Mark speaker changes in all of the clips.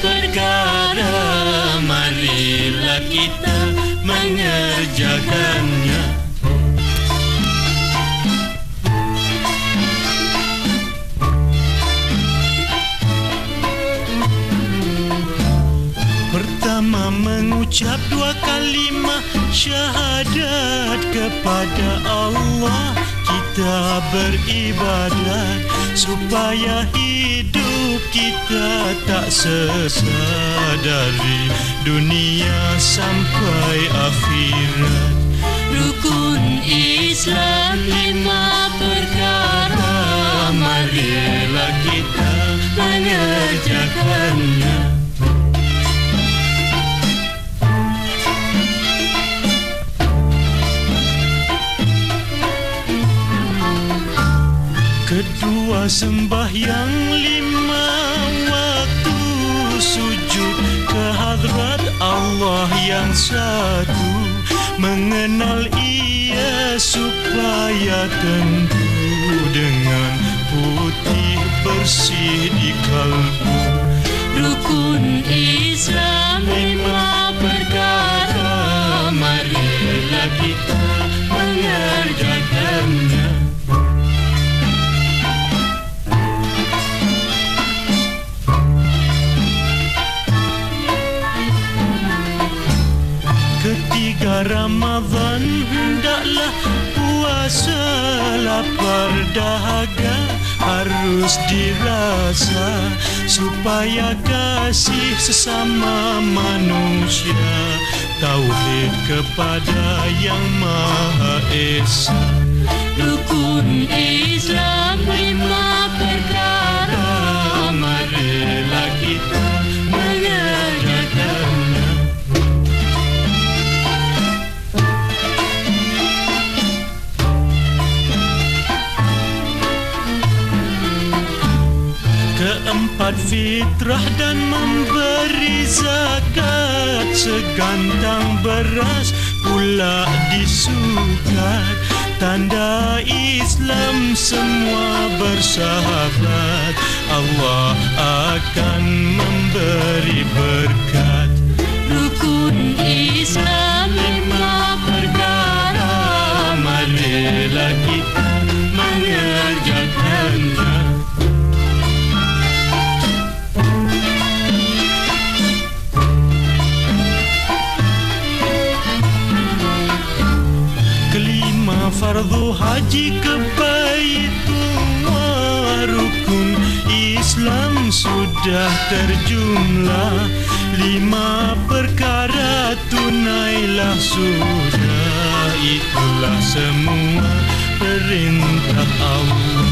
Speaker 1: perkara Marilah kita mengerjakannya. Pertama mengucap dua kalimah syahadat kepada Allah. Kita beribadat supaya hidup kita tak sesat dari dunia sampai akhirat.
Speaker 2: Rukun Islam lima perkara.
Speaker 1: Marilah kita mengerjakannya Kedua sembahyang lima waktu sujud. Kehadrat Allah yang satu. Mengenal ia supaya tentu. Dengan putih bersih di kalbu.
Speaker 2: Rukun Islam lima perkara.
Speaker 1: Marilah kita Ketiga Ramadhan hendaklah puasa lapar dahaga harus dirasa supaya kasih sesama manusia tauhid kepada yang Maha Esa.
Speaker 2: Rukun Islam
Speaker 1: Keempat fitrah dan memberi zakat Segantang beras pula disukat. Tanda Islam semua bersahabat Allah akan memberi berkat fardu haji ke Baitullah Rukun Islam sudah terjumlah. Lima perkara tunailah sudah. Itulah semua perintah Allah.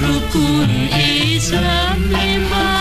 Speaker 2: Rukun Islam lima